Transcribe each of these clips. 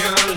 you.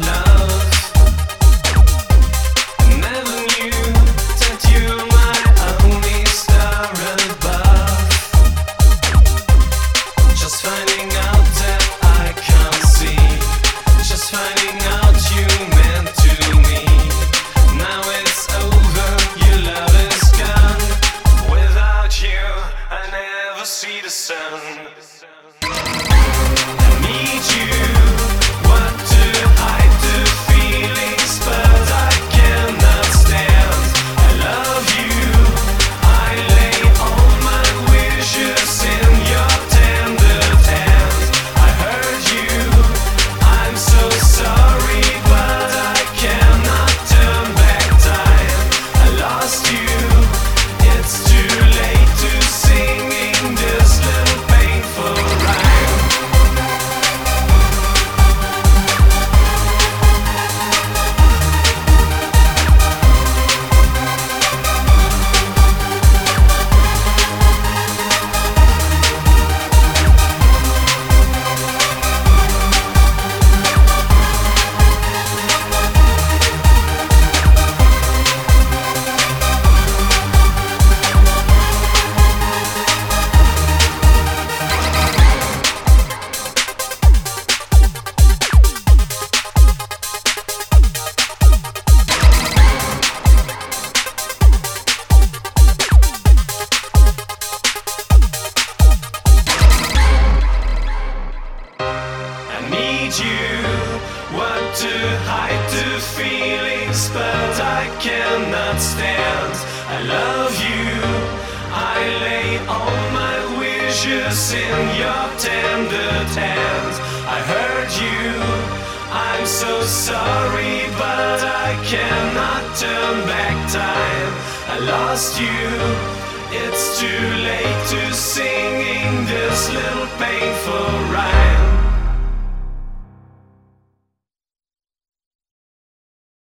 Need you. Want to hide the feelings, but I cannot stand. I love you. I lay all my wishes in your tender hands. I heard you. I'm so sorry, but I cannot turn back time. I lost you. It's too late to singing this little painful